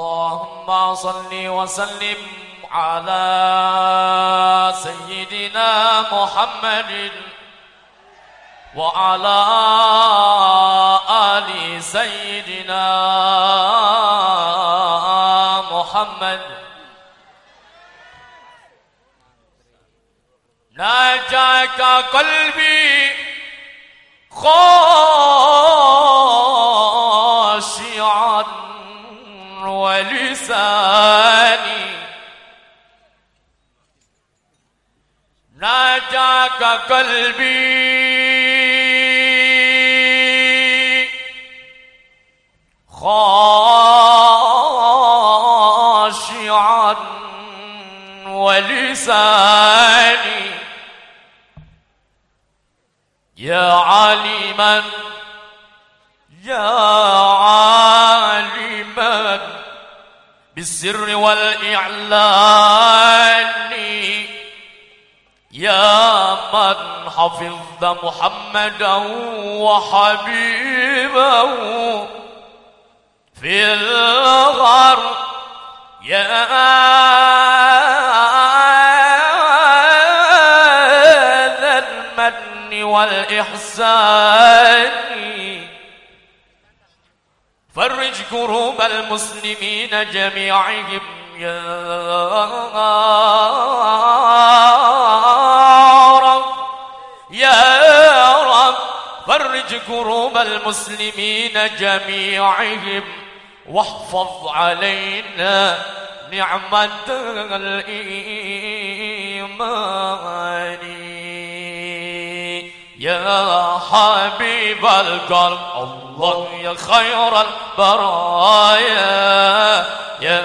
اللهم صل وسلم على سيدنا محمد وعلى آل سيدنا محمد. ناجاك قلبي خاشعا. ولساني. ناجاك قلبي. خاشعا بالسر والإعلان. يا من حفظت محمدا وحبيبه في الغر يا ذا المن والإحسان. فرج كروب المسلمين جميعهم يا رب يا رب. فرج كروب المسلمين جميعهم واحفظ علينا نعمة الإيمان. يا حبيب القلب الله يا خير البرايا يا